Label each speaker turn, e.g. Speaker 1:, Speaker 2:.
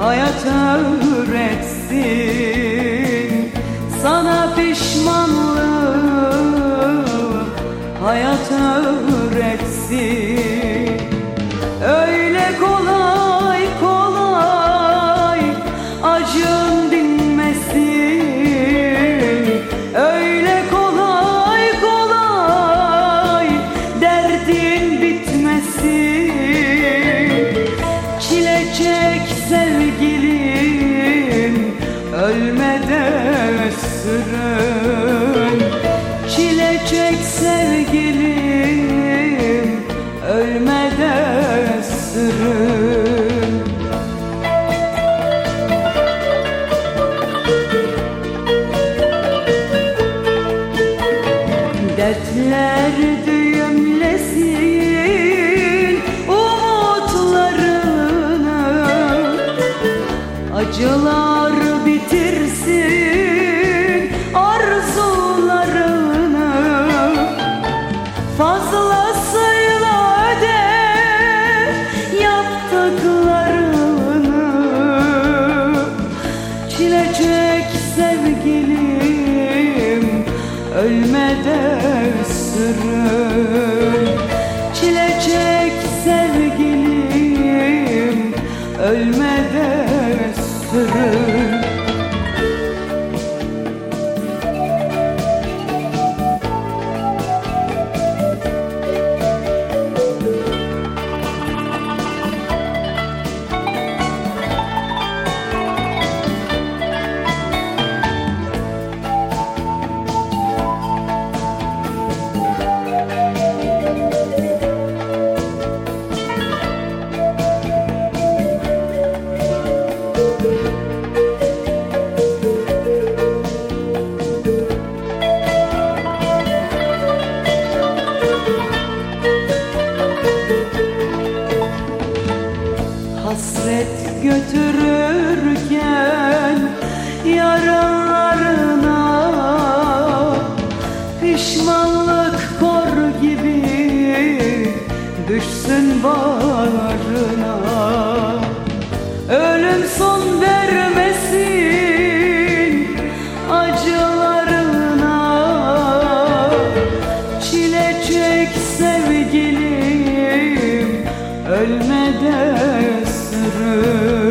Speaker 1: hayat öğretsin. Sana pişmanlığı hayat öğretsin. Öyle kolay Çile ölmeden sürün Çile çek sevgilim. Ölmeden sürün Hasret götürürken yaralarına Pişmanlık kor gibi düşsün bağrına. Ölüm son vermesin acılarına. Çile çek sevgilim ölmeden ömrüm